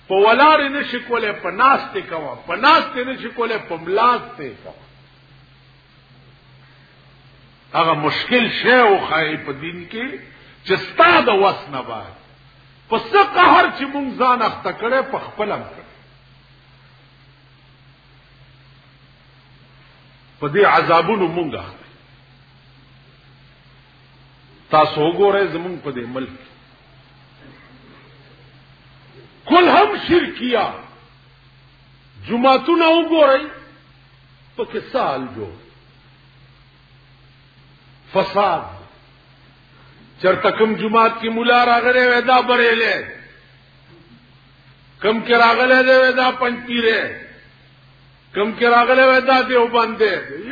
په ولار نشي کولای په ناس ته کوا په ناس ته نشي کولای په ملاز ته کوا هغه مشکل شی او خای په دین کې چې ستا د وس نه بعد پس قهر چې مونږ ځان اخته کړي په خپل هم کړي په دې عذابونو مونږ اخته تاسو وګورئ زمونږ په دې ملک کل هم شرکیا جمعتونه وګورئ په کې سال جو فساد چرته کوم جمعات کې مولا راغره وې دا بریلې کم کې راغله دې وې دا پنځ پیره کم کې راغله وې دا دیوبند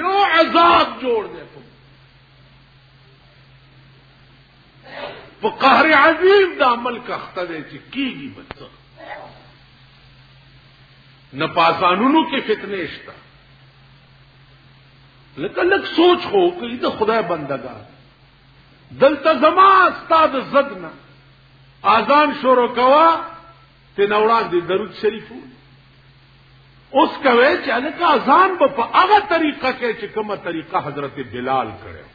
یو عذاب جوړ دې په قهر عظیم دا ملک اخته دی چې کیږي بس نه پاسانونو کې فتنه شته لکه لک سوچ خو کوي د خدای بندګان دلته زما استاد زدنا اذان شروع کوا ته نه وړاندې درود شریف اوس کوي چې الکه اذان به په هغه طریقه کې چې کومه طریقه حضرت بلال کړو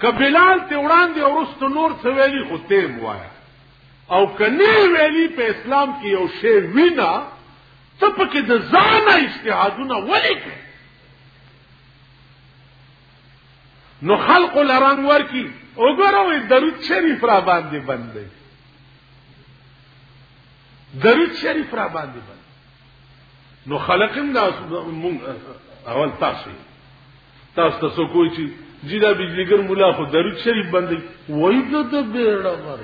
ک بلال ته وړاندې اورست نور څه ویلي خو ته وایا او کني ویلي په اسلام کې یو شی وینا ته پکې د ځان اجتهادونه ولې کوي نو خلق لران ورکی وګورئ درود شریف را باندې بندي درود شریف را باندې باندې نو خلقم دا اول تاسو تاسو ته کوی چې جی دا بجلیګر مولا خو درود شریف باندې وای دا د بیړه ور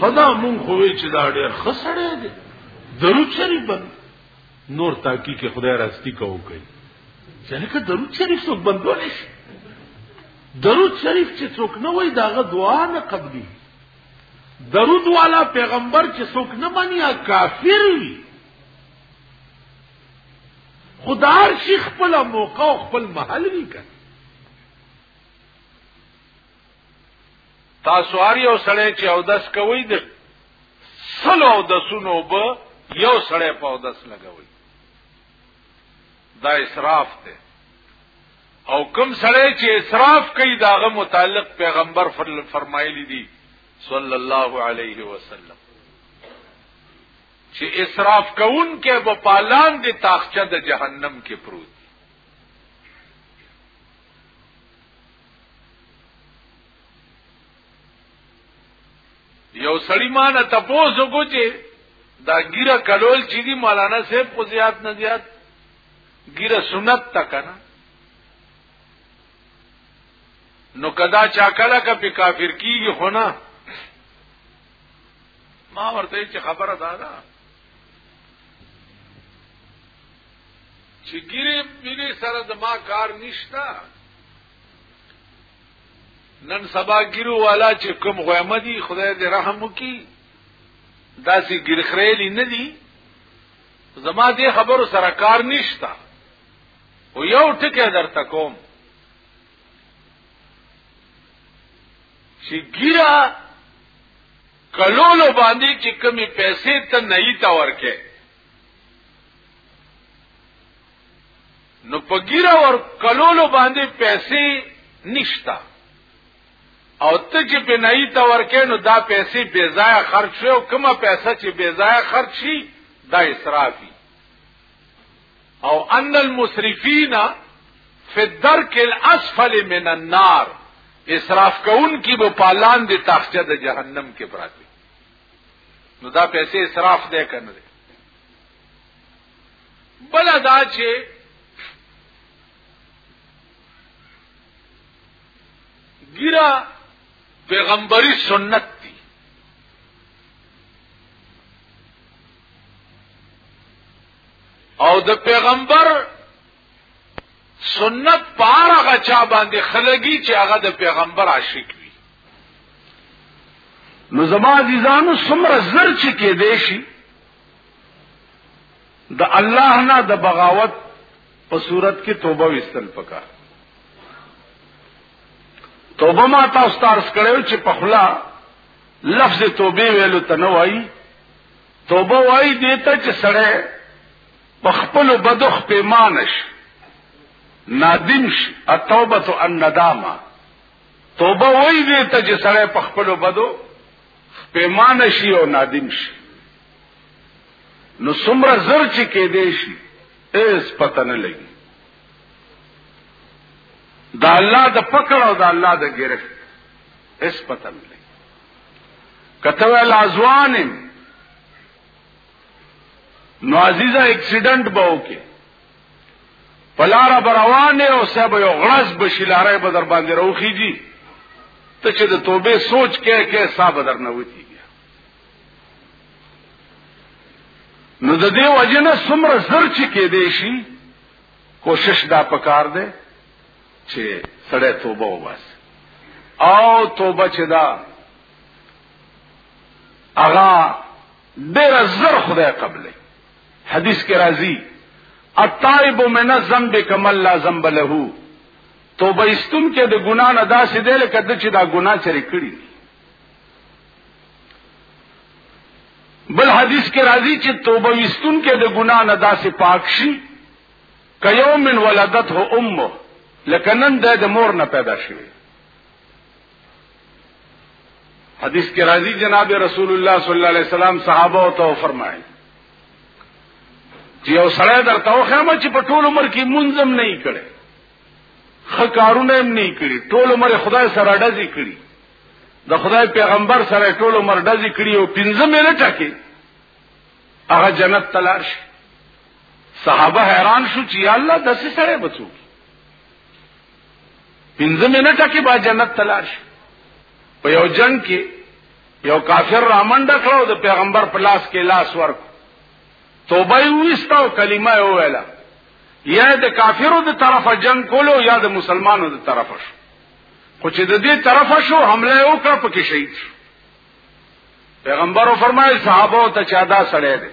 خدا مونږ خو چې دا ډېر خسړې دي درود شریف باندې نور تاکی کې خدای راستی کوو کوي ځکه که درود شریف څوک بندول شي درود شریف چې څوک نه وای داغه دعا نه قبلي درود والا پیغمبر چې څوک نه مني کافر وي خدار شي خپل موقع او خپل محل وی کړ تاسو هر یو سړی چې او داس کوي د سلو او د سونو به یو سړی په او داس لګوي دا اسراف دی او کم سړی چې اسراف کوي داغه متعلق پیغمبر فرمایلی دی صلی الله علیه وسلم چې اسراف کوون کې په پالان دي تاخچه د جهنم کې پروت یو سړی ما نه تاسو کو چې دا ګیره کلول چې دی مولانا صاحب خو زیات نه زیات ګیره سنت تا کنه نو کدا چا کله کا په کافر کیږي خو نه ما ورته چې خبره ده دا چې ګیره ملي سره د ما کار نشتا نن سبا ګیرو والا چې کوم غوامه دي خدای دې رحم وکي داسې ګرخرېلی نه دي زما دې خبرو سره کار نشتا او یو ټکی درته کوم چې ګیرا کلولو باندې چې کمی پیسې ته نه یې تا ورکه نو په ګیره ور کلولو باندې پیسې نشتا او ته چې بنای ته ورکې نو دا پیسې بې ځای خرج شي او کومه پیسې چې بې ځای خرج شي دا اسرافي او ان المسرفین فی الدرک الاسفل من النار اسراف کون کی به پالان دي تخته د جهنم کې پراته نو دا پیسې اسراف دی کنه بل دا چې ګیرا پیغمبري سنت دي او د پیغمبر سنت پار هغه چا باندې خلګي چې هغه د پیغمبر عاشق وي نو زما عزیزانو سمره زر چې کې دی شي د الله نه د بغاوت په صورت کې توبه وستل پکار توبه ما تاسو ته عرض کړو چې په خلا لفظ توبه ویلو ته نه وایي توبه وایي دیته چې سره په خپل بدخ پیمانش نادم شي التوبه الندامه توبه وایي دیته چې سره په خپل بدو پیمانه شي او نادم شي نو څومره زر چې کې دی شي اس پته نه لګي دا الله د پکړ او دا الله د گرفت اس پته نه لګي کته ول ازوانم نو عزیزه اکسیډنٹ به وکي پلار بروانه او سبا یو غرض بشی لارای به در باندې روخیږي ته چې د توبه سوچ کې کې صاحب در نه وتی نو د دې وجنه سمره زر چې کې دی شي کوشش دا پکار دی چې سړی توبه وباس او توبه چې دا اغا ډیر زر خدای قبلې حدیث کې راځي التائب من الذنب كما لا ذنب له توبه استون کې د ګنا نه داسې دی لکه د چې دا ګنا چرې کړی بل حدیث کې راځي چې توبه استون کې د ګنا نه داسې پاک شي کيوم ولدته امه لکه نن د مور نه پیدا شوی حدیث کې راځي جناب رسول الله صلی الله علیه وسلم صحابه او ته فرمایي چې یو سړی درته وخامه چې په ټول عمر کې منظم نه کړي خ کارونه هم نه کړي ټول عمر خدای سره ډزې کړي د خدای پیغمبر سره ټول عمر ډزې کړي او پنځه مینه ټکي هغه جنت تلار شي صحابه حیران شو چې الله دسه سره بچو پنځه منټه کې با جنت تلار شي په یو جنگ کې یو کافر رامنډه کړو د پیغمبر په لاس کې لاس ورک توبه یې وستا او کلمه یې وویله یا د کافرو د طرفه جنگ کولو یا د مسلمانو د طرفه شو خو چې د دې طرفه شو حمله وکړه پکې شهید شو پیغمبر فرمایي صحابه ته چا دا سړی دی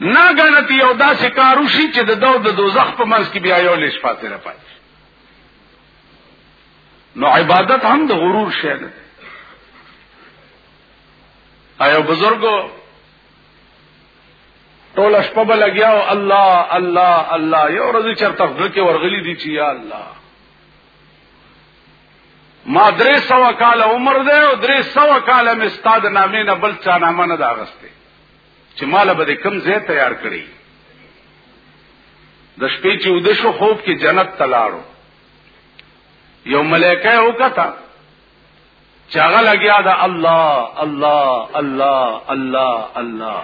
ناګنه تی یو داسې کار وشي چې د دو د دوزخ په منځ کې بیا یو لیش پاتې نه پاتې نو عبادت هم د غرور شی نه ایو بزرګو ټول شپه به لګیا او الله الله الله یو ورځ چرته غږ کې ورغلی دی چې یا الله ما درې سو کال عمر دی او درې سو کال مې استاد نامې نه بل چا نامه نه دا غسته چې مال به کم ځای تیار کړي د شپې چې ود شو خوب کې جنت تلاړو یو ملائکه وکتا چاغه لګیا دا الله الله الله الله الله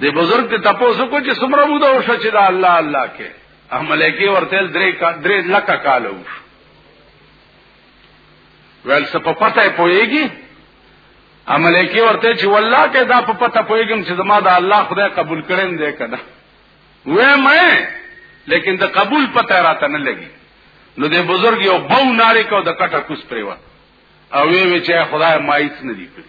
د بزرگ ته تاسو کو چې سمره مو دا وشه چې دا الله الله کې ملائکه ورته درې درې لکه کالو ویل څه په پته پويږي املکی ورته چې والله که دا په پته پويګم چې زما د الله خدای قبول کړم دې کنه وې مې لیکن د قبول پته راته نه لګي نو د بزرګ یو بو ناری کو د کټه کوس پریوه او وی وی چې خدای مایت نه دی کړی